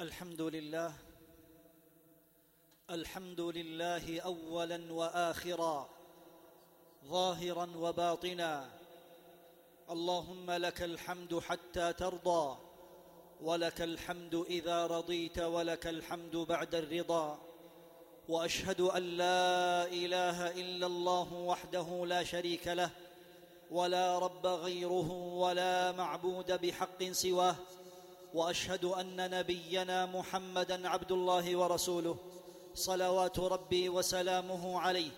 الحمد لله الحمد لله اولا واخرا ظاهرا وباطنا. اللهم لك الحمد حتى ترضى ولك الحمد إذا رضيت ولك الحمد بعد الرضا. وأشهد أن لا إله إلا الله وحده لا شريك له ولا رب غيره ولا معبود بحق سواه. وأشهد أن نبينا محمدا عبد الله ورسوله صلوات ربي وسلامه عليه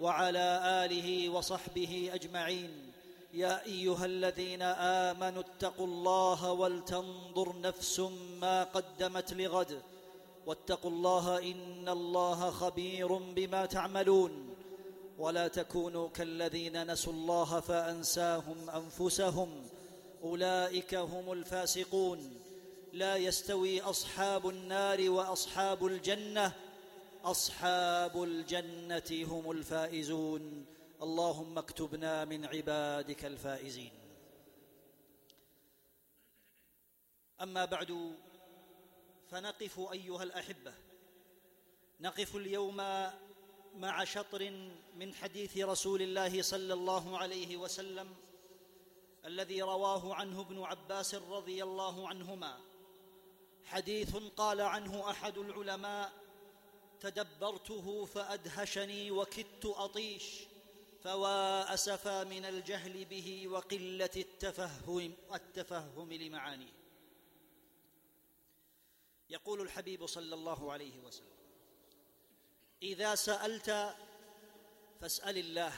وعلى آله وصحبه أجمعين. يا أيها الذين آمنوا اتقوا الله ولتنظر نفس ما قدمت لغد واتقوا الله إن الله خبير بما تعملون. ولا تكونوا كالذين نسوا الله فأنساهم أنفسهم. أولئك هم الفاسقون. لا يستوي أصحاب النار وأصحاب الجنة. أصحاب الجنة هم الفائزون. اللهم اكتبنا من عبادك الفائزين. أما بعد فنقف أيها الأحبة. نقف اليوم مع شطر من حديث رسول الله صلى الله عليه وسلم الذي رواه عنه ابن عباس رضي الله عنهما. حديث قال عنه أحد العلماء تدبرته فأدهشني وكدت أطيش فوا اسفا من الجهل به وقلة التفهم التفهم لمعانيه. يقول الحبيب صلى الله عليه وسلم إذا سألت فاسأل الله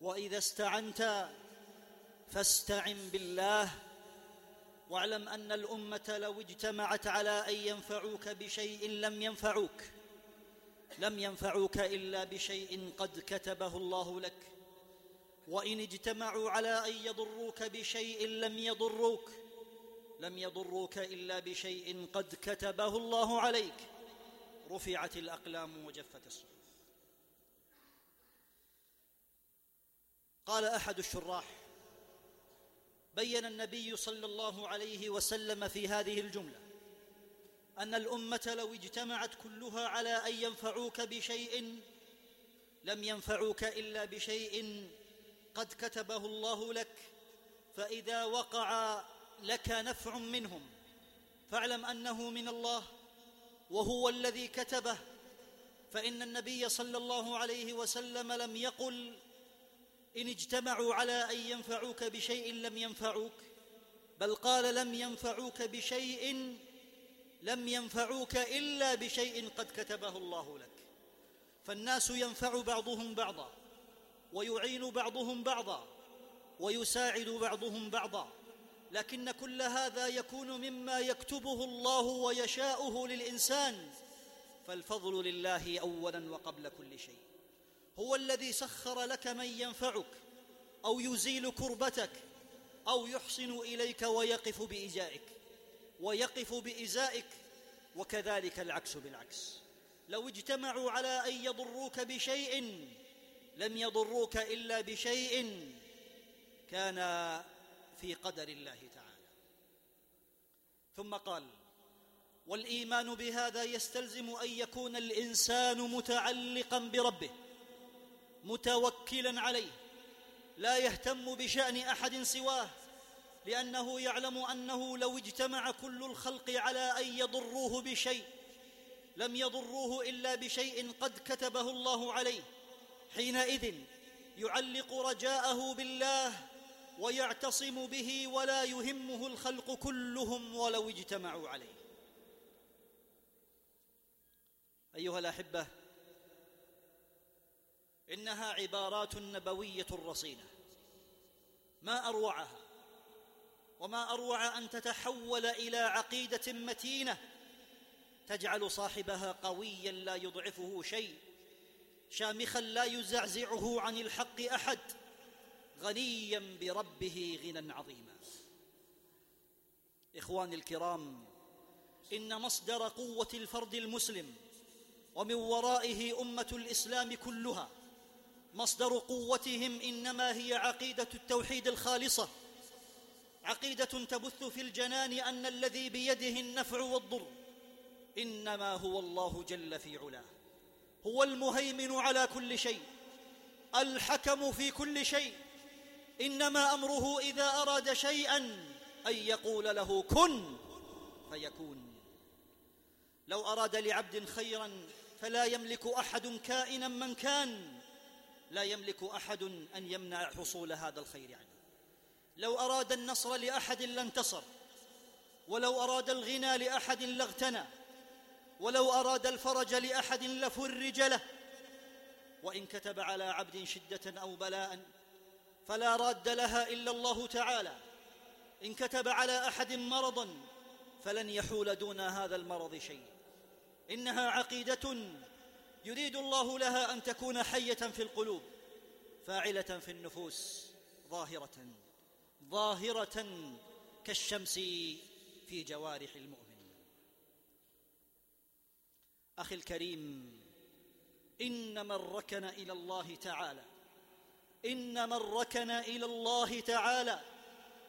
وإذا استعنت فاستعن بالله واعلم أن الأمة لو اجتمعت على أن ينفعوك بشيء لم ينفعوك لم ينفعوك إلا بشيء قد كتبه الله لك. وإن اجتمعوا على أن يضروك بشيء لم يضروك لم يضروك إلا بشيء قد كتبه الله عليك. رفعت الأقلام وجفت الصحف. قال أحد الشراح بين النبي صلى الله عليه وسلم في هذه الجملة أن الأمة لو اجتمعت كلها على أن ينفعوك بشيء لم ينفعوك إلا بشيء قد كتبه الله لك فإذا وقع لك نفع منهم فاعلم أنه من الله وهو الذي كتبه فإن النبي صلى الله عليه وسلم لم يقل إن اجتمعوا على أن ينفعوك بشيء لم ينفعوك بل قال لم ينفعوك بشيء لم ينفعوك إلا بشيء قد كتبه الله لك. فالناس ينفع بعضهم بعضا ويعين بعضهم بعضا ويساعد بعضهم بعضا لكن كل هذا يكون مما يكتبه الله ويشاؤه للإنسان. فالفضل لله اولا وقبل كل شيء. هو الذي سخر لك من ينفعك أو يزيل كربتك أو يحسن إليك ويقف بازائك ويقف بازائك وكذلك العكس بالعكس. لو اجتمعوا على أن يضروك بشيء لم يضروك إلا بشيء كان في قدر الله تعالى. ثم قال والإيمان بهذا يستلزم أن يكون الإنسان متعلقا بربه. متوكلا عليه لا يهتم بشأن أحد سواه لأنه يعلم أنه لو اجتمع كل الخلق على أن يضروه بشيء لم يضروه إلا بشيء قد كتبه الله عليه حينئذ يعلق رجاءه بالله ويعتصم به ولا يهمه الخلق كلهم ولو اجتمعوا عليه. أيها الأحبة إنها عبارات نبوية رصينة. ما أروعها. وما أروع أن تتحول إلى عقيدة متينة تجعل صاحبها قويا لا يضعفه شيء شامخا لا يزعزعه عن الحق أحد غنيا بربه غنى عظيما. اخواني الكرام إن مصدر قوة الفرد المسلم ومن ورائه أمة الإسلام كلها مصدر قوتهم إنما هي عقيدة التوحيد الخالصة. عقيدة تبث في الجنان أن الذي بيده النفع والضر إنما هو الله جل في علاه. هو المهيمن على كل شيء الحكم في كل شيء. إنما أمره إذا أراد شيئا أن يقول له كن فيكون. لو أراد لعبد خيرا فلا يملك أحد كائنا من كان. لا يملك أحد أن يمنع حصول هذا الخير عنه لو أراد النصر لأحد لانتصر ولو أراد الغنى لأحد لاغتنى ولو أراد الفرج لأحد لفرج له. وإن كتب على عبد شدة أو بلاء فلا راد لها إلا الله تعالى. إن كتب على أحد مرضا فلن يحول دون هذا المرض شيء. إنها عقيدة يريد الله لها أن تكون حية في القلوب فاعلة في النفوس ظاهرة ظاهرة كالشمس في جوارح المؤمن. أخي الكريم إن من ركن إلى الله تعالى إن من ركن إلى الله تعالى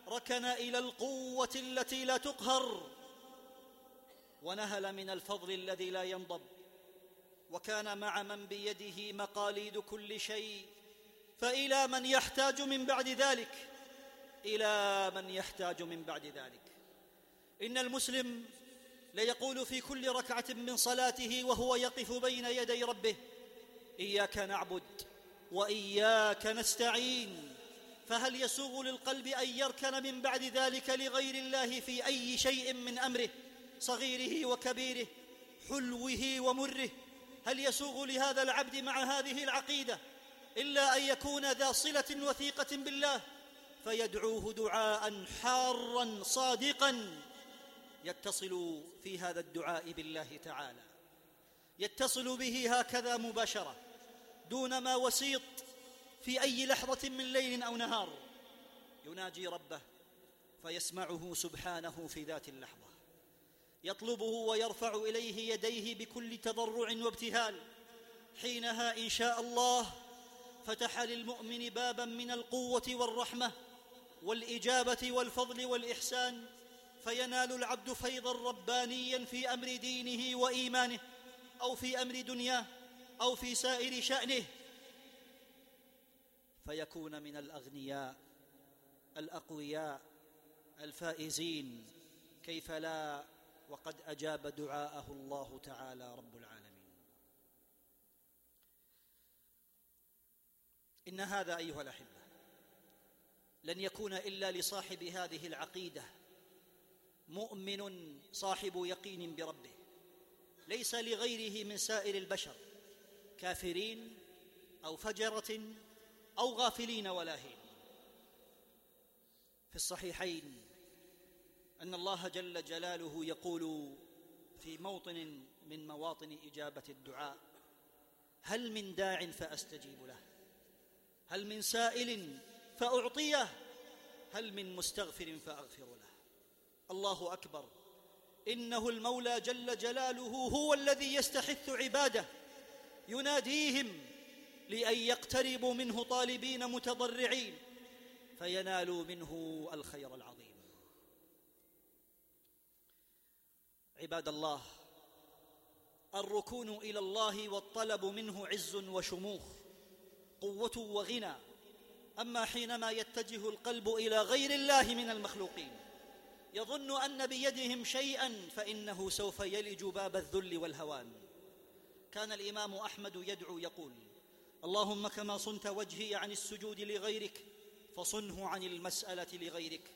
ركن إلى القوة التي لا تقهر ونهل من الفضل الذي لا ينضب. وكان مع من بيده مقاليد كل شيء فإلى من يحتاج من بعد ذلك؟ إلى من يحتاج من بعد ذلك. إن المسلم ليقول في كل ركعة من صلاته وهو يقف بين يدي ربه إياك نعبد وإياك نستعين فهل يسوغ للقلب أن يركن من بعد ذلك لغير الله في أي شيء من أمره صغيره وكبيره حلوة ومره؟ هل يسوغ لهذا العبد مع هذه العقيدة إلا أن يكون ذا صلة وثيقة بالله؟ فيدعوه دعاء حارا صادقا يتصل في هذا الدعاء بالله تعالى. يتصل به هكذا مباشرة دون ما وسيط في أي لحظة من ليل أو نهار. يناجي ربه فيسمعه سبحانه في ذات اللحظة. يطلبه ويرفع إليه يديه بكل تضرع وابتهال. حينها إن شاء الله فتح للمؤمن بابا من القوة والرحمة والإجابة والفضل والإحسان فينال العبد فيضا ربانيا في أمر دينه وإيمانه أو في أمر دنياه أو في سائر شأنه. فيكون من الأغنياء الأقوياء الفائزين. كيف لا وقد أجاب دعاءه الله تعالى رب العالمين. إن هذا أيها الأحبة لن يكون إلا لصاحب هذه العقيدة مؤمن صاحب يقين بربه ليس لغيره من سائر البشر كافرين أو فجرة أو غافلين ولاهين في الصحيحين أن الله جل جلاله يقول في موطن من مواطن إجابة الدعاء هل من داع فأستجيب له؟ هل من سائل فأعطيه؟ هل من مستغفر فأغفر له؟ الله أكبر. إنه المولى جل جلاله هو الذي يستحث عباده يناديهم لأن يقتربوا منه طالبين متضرعين فينالوا منه الخير العظيم. عباد الله الركون إلى الله والطلب منه عز وشموخ قوة وغنى. أما حينما يتجه القلب إلى غير الله من المخلوقين يظن أن بيدهم شيئا فإنه سوف يلج باب الذل والهوان. كان الإمام أحمد يدعو يقول اللهم كما صنت وجهي عن السجود لغيرك فصنه عن المسألة لغيرك.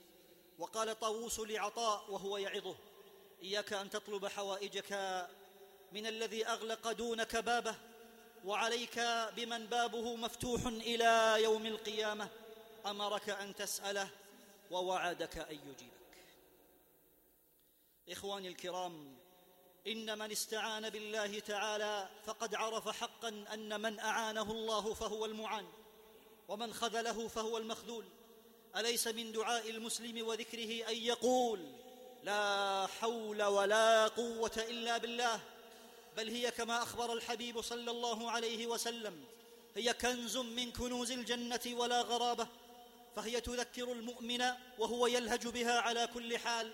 وقال طاووس لعطاء وهو يعظه إياك أن تطلب حوائجك من الذي أغلق دونك بابه وعليك بمن بابه مفتوح إلى يوم القيامة. أمرك أن تسأله ووعدك أن يجيبك. إخواني الكرام إن من استعان بالله تعالى فقد عرف حقا أن من أعانه الله فهو المعان ومن خذله فهو المخذول. أليس من دعاء المسلم وذكره أن يقول لا حول ولا قوة إلا بالله بل هي كما أخبر الحبيب صلى الله عليه وسلم هي كنز من كنوز الجنة ولا غرابة فهي تذكر المؤمن وهو يلهج بها على كل حال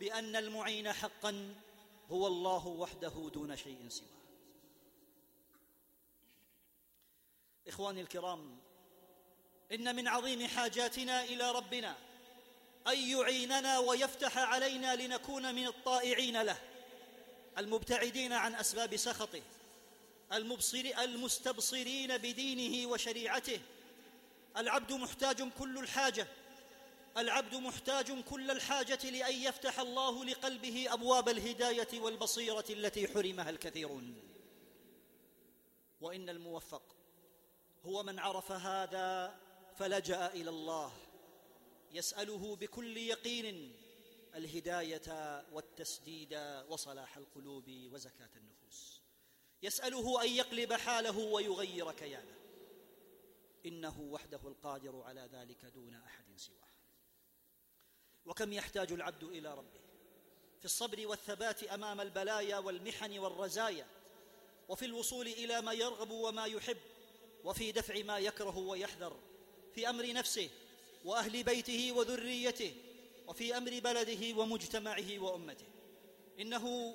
بأن المعين حقا هو الله وحده دون شيء سواه. إخواني الكرام إن من عظيم حاجاتنا إلى ربنا أن يعيننا ويفتح علينا لنكون من الطائعين له. المبتعدين عن أسباب سخطه. المبصر المستبصرين بدينه وشريعته. العبد محتاج كل الحاجة. العبد محتاج كل الحاجة لأن يفتح الله لقلبه أبواب الهداية والبصيرة التي حرمها الكثيرون. وإن الموفق هو من عرف هذا فلجأ إلى الله. يسأله بكل يقين الهداية والتسديد وصلاح القلوب وزكاة النفوس. يسأله أن يقلب حاله ويغير كيانه. إنه وحده القادر على ذلك دون أحد سواه. وكم يحتاج العبد إلى ربه؟ في الصبر والثبات أمام البلايا والمحن والرزايا وفي الوصول إلى ما يرغب وما يحب وفي دفع ما يكره ويحذر في أمر نفسه وأهل بيته وذريته وفي أمر بلده ومجتمعه وأمته. إنه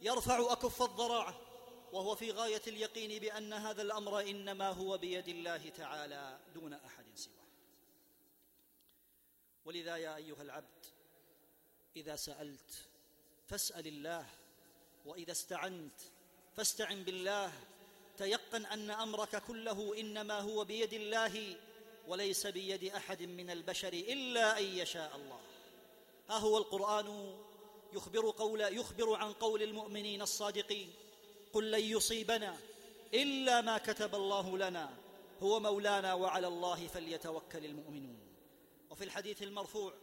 يرفع أكف الضراعه وهو في غاية اليقين بأن هذا الأمر إنما هو بيد الله تعالى دون أحد سواه. ولذا يا أيها العبد إذا سألت فاسأل الله وإذا استعنت فاستعن بالله. تيقن أن أمرك كله إنما هو بيد الله وليس بيد أحد من البشر إلا أن يشاء الله. ها هو القرآن يخبر قول يخبر عن قول المؤمنين الصادقين. قل لن يصيبنا إلا ما كتب الله لنا هو مولانا وعلى الله فليتوكل المؤمنون. وفي الحديث المرفوع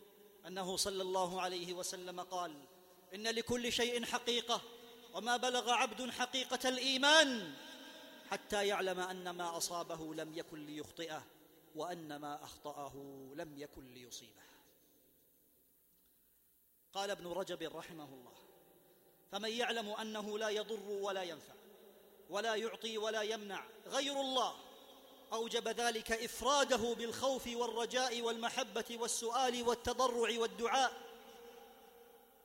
أنه صلى الله عليه وسلم قال إن لكل شيء حقيقة وما بلغ عبد حقيقة الإيمان حتى يعلم أن ما أصابه لم يكن ليخطئه. وأن ما أخطأه لم يكن ليصيبه. قال ابن رجب رحمه الله فمن يعلم أنه لا يضر ولا ينفع ولا يعطي ولا يمنع غير الله أوجب ذلك إفراده بالخوف والرجاء والمحبة والسؤال والتضرع والدعاء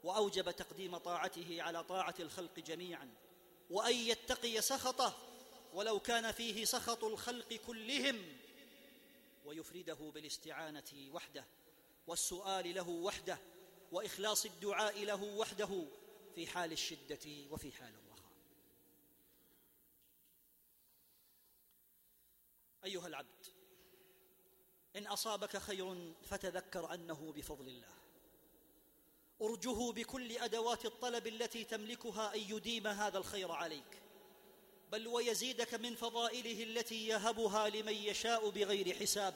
وأوجب تقديم طاعته على طاعة الخلق جميعا وأن يتقي سخطه ولو كان فيه سخط الخلق كلهم ويفرده بالاستعانة وحده والسؤال له وحده وإخلاص الدعاء له وحده في حال الشدة وفي حال الرخاء. أيها العبد إن أصابك خير فتذكر أنه بفضل الله. ارجه بكل أدوات الطلب التي تملكها أن يديم هذا الخير عليك. بل ويزيدك من فضائله التي يهبها لمن يشاء بغير حساب.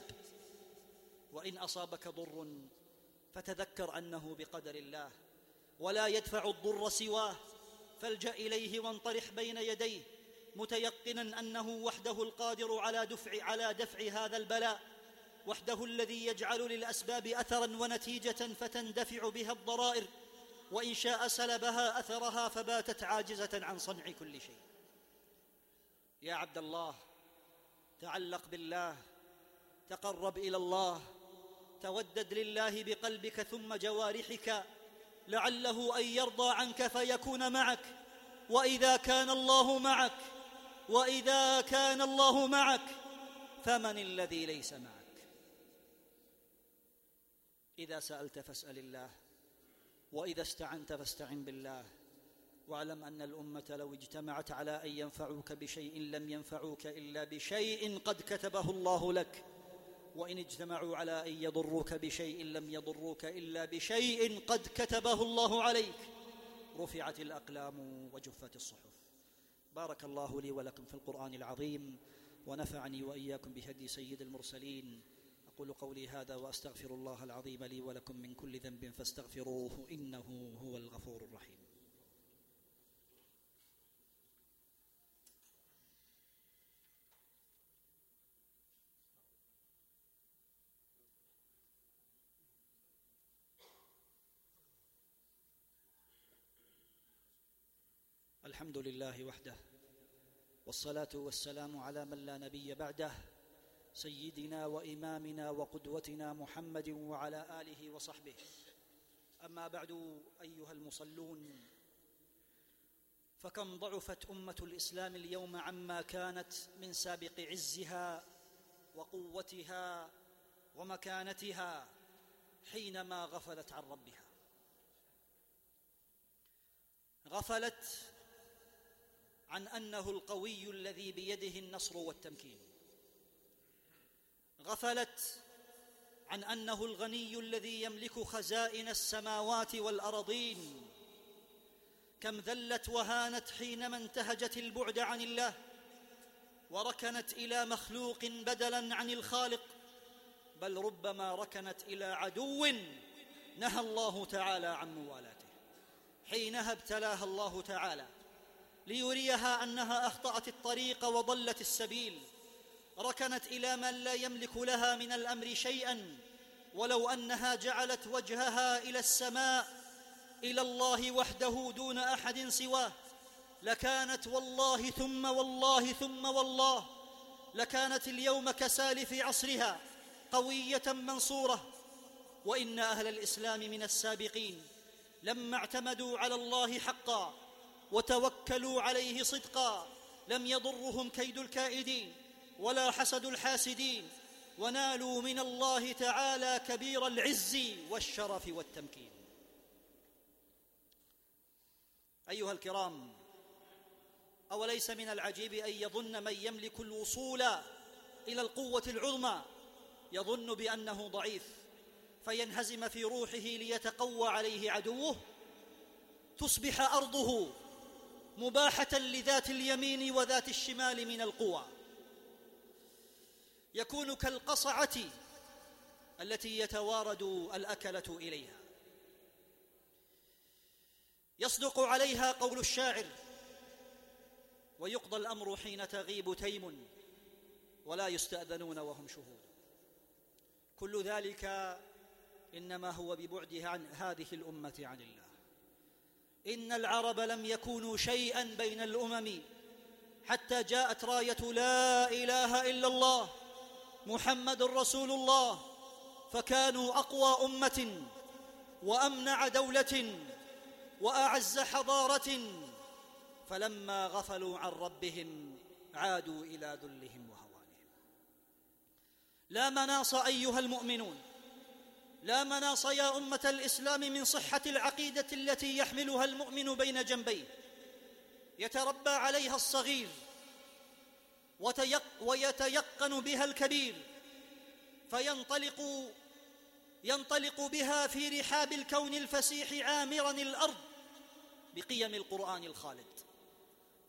وإن أصابك ضر فتذكر أنه بقدر الله ولا يدفع الضر سواه فالجأ إليه وانطرح بين يديه متيقنا أنه وحده القادر على دفع على دفع هذا البلاء وحده الذي يجعل للأسباب اثرا ونتيجة فتندفع بها الضرائر وإن شاء سلبها أثرها فباتت عاجزة عن صنع كل شيء. يا عبد الله تعلق بالله تقرب إلى الله تودد لله بقلبك ثم جوارحك لعله أن يرضى عنك فيكون معك وإذا كان الله معك وإذا كان الله معك فمن الذي ليس معك؟ إذا سألت فاسأل الله وإذا استعنت فاستعن بالله. واعلم أن الأمة لو اجتمعت على أن ينفعوك بشيء لم ينفعوك إلا بشيء قد كتبه الله لك. وإن اجتمعوا على أن يضروك بشيء لم يضروك إلا بشيء قد كتبه الله عليك. رفعت الأقلام وجفت الصحف. بارك الله لي ولكم في القرآن العظيم ونفعني وإياكم بهدي سيد المرسلين. أقول قولي هذا وأستغفر الله العظيم لي ولكم من كل ذنب فاستغفروه إنه هو الغفور الرحيم. الحمد لله وحده والصلاة والسلام على من لا نبي بعده سيدنا وإمامنا وقدوتنا محمد وعلى آله وصحبه. أما بعد أيها المصلون فكم ضعفت أمة الإسلام اليوم عما كانت من سابق عزها وقوتها ومكانتها حينما غفلت عن ربها. غفلت عن أنه القوي الذي بيده النصر والتمكين. غفلت عن أنه الغني الذي يملك خزائن السماوات والارضين كم ذلت وهانت حينما انتهجت البعد عن الله وركنت إلى مخلوق بدلا عن الخالق بل ربما ركنت إلى عدو نهى الله تعالى عن موالاته. حينها ابتلاها الله تعالى. ليريها أنها أخطأت الطريق وضلت السبيل. ركنت إلى من لا يملك لها من الأمر شيئا ولو أنها جعلت وجهها إلى السماء إلى الله وحده دون أحد سواه. لكانت والله ثم والله ثم والله. لكانت اليوم كسالف عصرها قوية منصورة. وإن أهل الإسلام من السابقين لما اعتمدوا على الله حقا وتوكلوا عليه صدقا. لم يضرهم كيد الكائدين ولا حسد الحاسدين. ونالوا من الله تعالى كبير العز والشرف والتمكين. أيها الكرام أوليس من العجيب أن يظن من يملك الوصول إلى القوة العظمى؟ يظن بأنه ضعيف فينهزم في روحه ليتقوى عليه عدوه تصبح أرضه مباحة لذات اليمين وذات الشمال من القوى. يكون كالقصعة التي يتوارد الأكلة إليها. يصدق عليها قول الشاعر ويقضى الأمر حين تغيب تيم ولا يستأذنون وهم شهود. كل ذلك إنما هو ببعدها عن هذه الأمة عن الله. إن العرب لم يكونوا شيئا بين الأمم حتى جاءت راية لا إله إلا الله محمد رسول الله فكانوا أقوى أمة وأمنع دولة وأعز حضارة فلما غفلوا عن ربهم عادوا إلى ذلهم وهوانهم. لا مناص أيها المؤمنون. لا مناص يا أمة الإسلام من صحة العقيدة التي يحملها المؤمن بين جنبيه. يتربى عليها الصغير ويتيقن بها الكبير. فينطلق ينطلق بها في رحاب الكون الفسيح عامرا الأرض بقيم القرآن الخالد.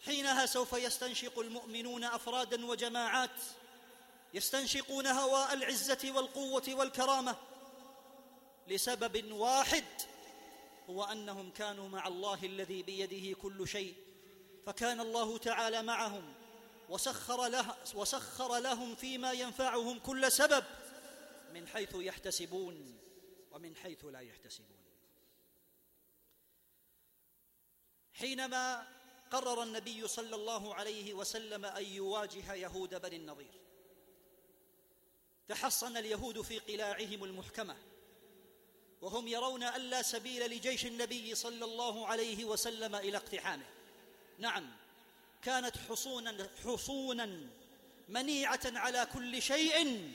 حينها سوف يستنشق المؤمنون افرادا وجماعات يستنشقون هواء العزة والقوة والكرامة لسبب واحد هو أنهم كانوا مع الله الذي بيده كل شيء فكان الله تعالى معهم وسخر, له وسخر لهم فيما ينفعهم كل سبب من حيث يحتسبون ومن حيث لا يحتسبون. حينما قرر النبي صلى الله عليه وسلم أن يواجه يهود بني النضير تحصن اليهود في قلاعهم المحكمة وهم يرون أن لا سبيل لجيش النبي صلى الله عليه وسلم إلى اقتحامه. نعم كانت حصونا حصونا منيعة على كل شيء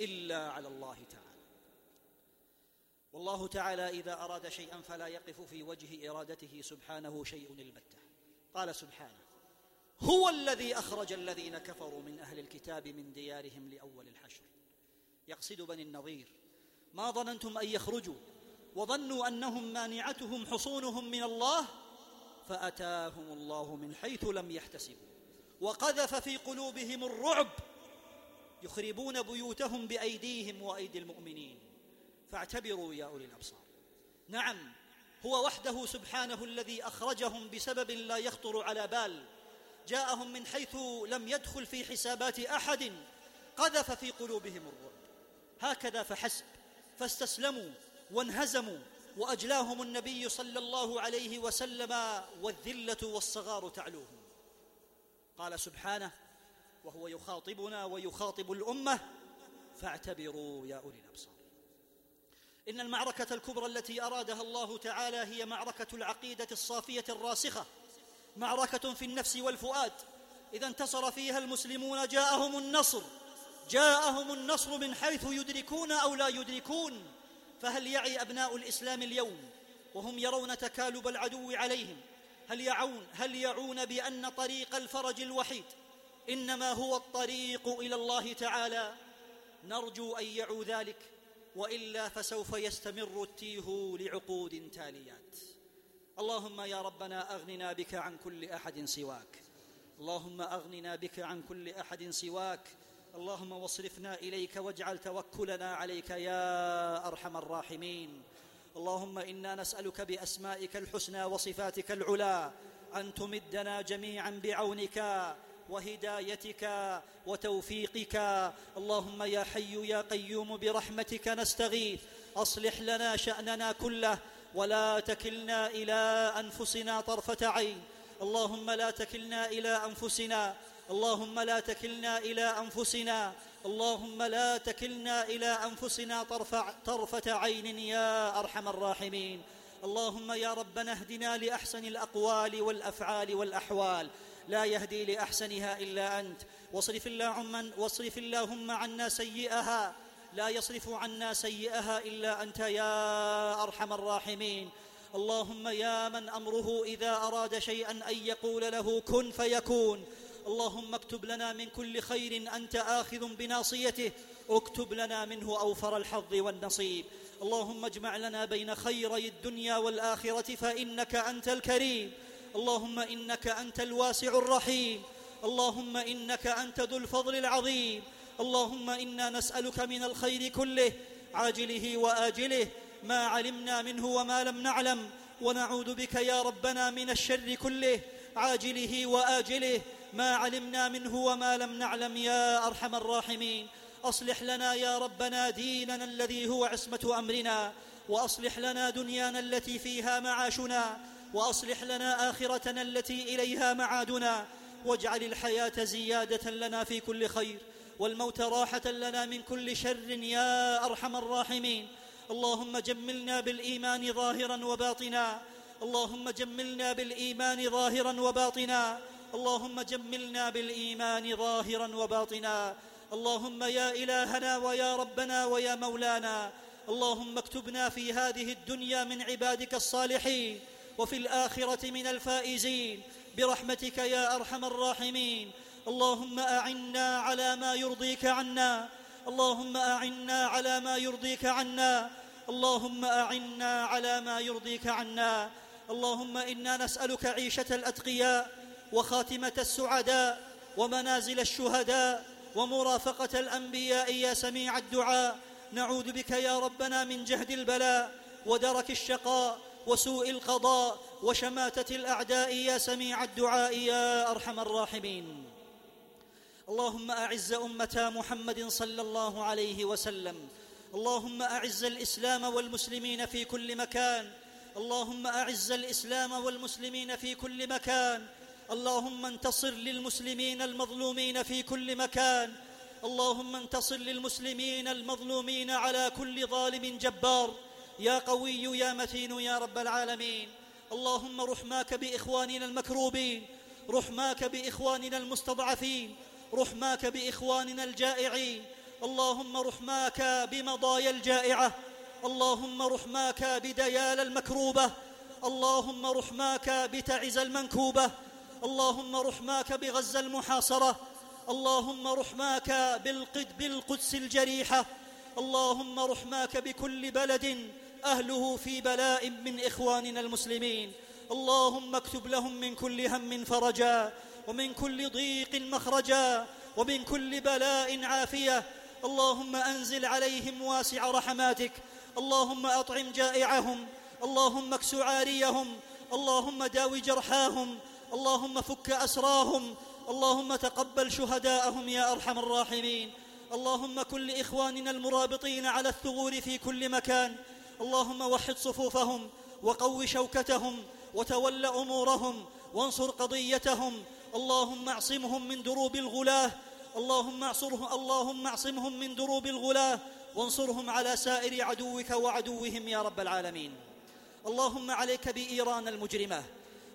إلا على الله تعالى. والله تعالى إذا أراد شيئا فلا يقف في وجه إرادته سبحانه شيء البته قال سبحانه هو الذي أخرج الذين كفروا من أهل الكتاب من ديارهم لأول الحشر. يقصد بني النظير. ما ظننتم أن يخرجوا وظنوا أنهم مانعتهم حصونهم من الله فأتاهم الله من حيث لم يحتسبوا وقذف في قلوبهم الرعب يخربون بيوتهم بأيديهم وأيدي المؤمنين فاعتبروا يا أولي الأبصار نعم هو وحده سبحانه الذي أخرجهم بسبب لا يخطر على بال جاءهم من حيث لم يدخل في حسابات أحد قذف في قلوبهم الرعب هكذا فحسب فاستسلموا وانهزموا وأجلاهم النبي صلى الله عليه وسلم والذلة والصغار تعلوهم. قال سبحانه وهو يخاطبنا ويخاطب الأمة فاعتبروا يا أولي الأبصار. إن المعركة الكبرى التي أرادها الله تعالى هي معركة العقيدة الصافية الراسخة معركة في النفس والفؤاد. إذا انتصر فيها المسلمون جاءهم النصر جاءهم النصر من حيث يدركون أو لا يدركون فهل يعي أبناء الإسلام اليوم وهم يرون تكالب العدو عليهم؟ هل يعون هل يعون بأن طريق الفرج الوحيد إنما هو الطريق إلى الله تعالى؟ نرجو أن يعوا ذلك وإلا فسوف يستمر التيه لعقود تاليات. اللهم يا ربنا أغننا بك عن كل أحد سواك. اللهم أغننا بك عن كل أحد سواك. اللهم واصرفنا إليك واجعل توكلنا عليك يا أرحم الراحمين. اللهم إنا نسألك بأسمائك الحسنى وصفاتك العلى أن تمدنا جميعا بعونك وهدايتك وتوفيقك. اللهم يا حي يا قيوم برحمتك نستغيث. أصلح لنا شأننا كله ولا تكلنا إلى أنفسنا طرفة عين. اللهم لا تكلنا إلى أنفسنا اللهم لا تكلنا إلى أنفسنا اللهم لا تكلنا إلى أنفسنا طرف طرفة عين يا أرحم الراحمين. اللهم يا ربنا اهدنا لأحسن الأقوال والأفعال والأحوال. لا يهدي لأحسنها إلا أنت. واصرف اللهم واصرف اللهم عنا سيئها. لا يصرف عنا سيئها إلا أنت يا أرحم الراحمين. اللهم يا من أمره إذا أراد شيئا أن يقول له كن فيكون. اللهم اكتب لنا من كل خير أنت آخذ بناصيته اكتب لنا منه أوفر الحظ والنصيب. اللهم اجمع لنا بين خيري الدنيا والآخرة فإنك أنت الكريم. اللهم إنك أنت الواسع الرحيم. اللهم إنك أنت ذو الفضل العظيم. اللهم إنا نسألك من الخير كله عاجله وآجله ما علمنا منه وما لم نعلم. ونعوذ بك يا ربنا من الشر كله عاجله وآجله. ما علمنا منه وما لم نعلم يا أرحم الراحمين. أصلح لنا يا ربنا ديننا الذي هو عصمة أمرنا وأصلح لنا دنيانا التي فيها معاشنا وأصلح لنا آخرتنا التي إليها معادنا. واجعل الحياة زيادة لنا في كل خير والموت راحة لنا من كل شر يا أرحم الراحمين. اللهم جملنا بالإيمان ظاهرا وباطنا. اللهم جملنا بالإيمان ظاهرا وباطنا. اللهم جملنا بالإيمان ظاهرا وباطنا. اللهم يا إلهنا ويا ربنا ويا مولانا. اللهم اكتبنا في هذه الدنيا من عبادك الصالحين وفي الآخرة من الفائزين. برحمتك يا أرحم الراحمين. اللهم أعنا على ما يرضيك عنا. اللهم أعنا على ما يرضيك عنا. اللهم أعنا على ما يرضيك عنا. اللهم إنا نسألك عيشة الأتقياء. وخاتمة السعداء ومنازل الشهداء ومرافقة الأنبياء يا سميع الدعاء. نعوذ بك يا ربنا من جهد البلاء ودرك الشقاء وسوء القضاء وشماتة الأعداء يا سميع الدعاء يا أرحم الراحمين. اللهم أعز أمة محمد صلى الله عليه وسلم. اللهم أعز الإسلام والمسلمين في كل مكان. اللهم أعز الإسلام والمسلمين في كل مكان. اللهم انتصر للمسلمين المظلومين في كل مكان. اللهم انتصر للمسلمين المظلومين على كل ظالم جبار. يا قوي يا متين يا رب العالمين. اللهم رحماك بإخواننا المكروبين. رحماك بإخواننا المستضعفين. رحماك بإخواننا الجائعين. اللهم رحماك بمضايا الجائعة. اللهم رحماك بديال المكروبة. اللهم رحماك بتعز المنكوبة. اللهم رحماك بغزة المحاصرة اللهم رحماك بالقد بالقدس الجريحة اللهم رحماك بكل بلد أهله في بلاء من إخواننا المسلمين. اللهم اكتب لهم من كل هم فرجا ومن كل ضيق مخرجا ومن كل بلاء عافية. اللهم أنزل عليهم واسع رحماتك. اللهم أطعم جائعهم. اللهم إكس عاريهم. اللهم داوي جرحاهم. اللهم فك أسراهم اللهم تقبل شهداءهم يا أرحم الراحمين. اللهم كن لإخواننا المرابطين على الثغور في كل مكان. اللهم وحد صفوفهم وقو شوكتهم وتول أمورهم وانصر قضيتهم. اللهم اعصمهم من دروب الغلاة. اللهم اعصرهم اللهم اعصمهم من دروب الغلاة. وانصرهم على سائر عدوك وعدوهم يا رب العالمين. اللهم عليك بإيران المجرمة.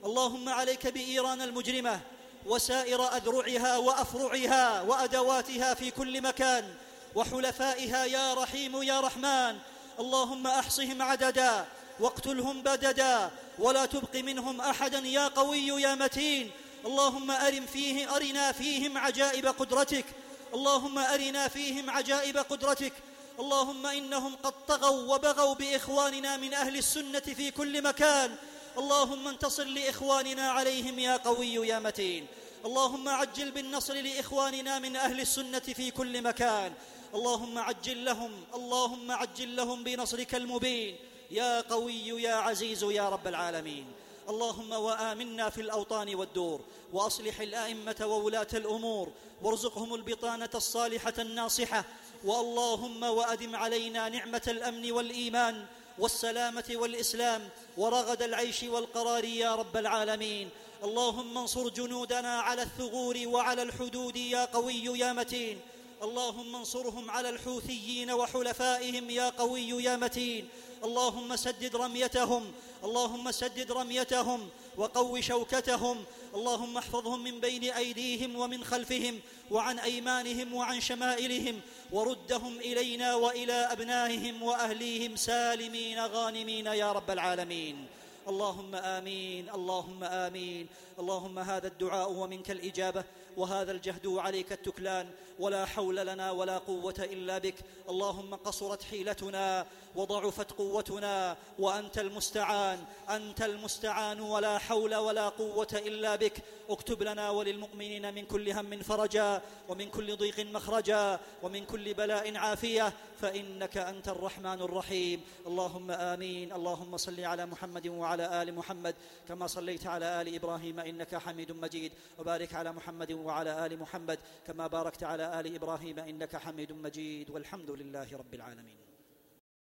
اللهم عليك بإيران المجرمة وسائر أذرعها وأفرعها وأدواتها في كل مكان وحلفائها يا رحيم يا رحمن. اللهم أحصهم عددا واقتلهم بددا ولا تبق منهم أحدا يا قوي يا متين. اللهم أرم فيه أرنا فيهم عجائب قدرتك. اللهم أرنا فيهم عجائب قدرتك. اللهم إنهم قد طغوا وبغوا بإخواننا من أهل السنة في كل مكان. اللهم انتصر لإخواننا عليهم يا قوي يا متين. اللهم عجل بالنصر لإخواننا من أهل السنة في كل مكان. اللهم عجل لهم اللهم عجل لهم بنصرك المبين. يا قوي يا عزيز يا رب العالمين. اللهم وآمنا في الأوطان والدور وأصلح الأئمة وولاة الأمور وارزقهم البطانة الصالحة الناصحة وأللهم وأدم علينا نعمة الأمن والإيمان. والسلامة والإسلام ورغد العيش والقرار يا رب العالمين. اللهم انصر جنودنا على الثغور وعلى الحدود يا قوي يا متين. اللهم انصرهم على الحوثيين وحلفائهم يا قوي يا متين. اللهم سدد رميتهم اللهم سدد رميتهم وقو شوكتهم اللهم احفظهم من بين أيديهم ومن خلفهم وعن أيمانهم وعن شمائلهم وردهم إلينا وإلى أبنائهم وأهليهم سالمين غانمين يا رب العالمين. اللهم آمين اللهم آمين اللهم هذا الدعاء ومنك الإجابة وهذا الجهد وعليك التكلان ولا حول لنا ولا قوة إلا بك. اللهم قصرت حيلتنا وضعفت قوتنا وأنت المستعان. أنت المستعان ولا حول ولا قوة إلا بك. اكتب لنا وللمؤمنين من كل هم فرجا ومن كل ضيق مخرجا ومن كل بلاء عافية. فإنك أنت الرحمن الرحيم. اللهم آمين. اللهم صل على محمد وعلى آل محمد كما صليت على آل إبراهيم إنك حميد مجيد. وبارك على محمد وعلى آل محمد كما باركت على آل إبراهيم إنك حميد مجيد والحمد لله رب العالمين.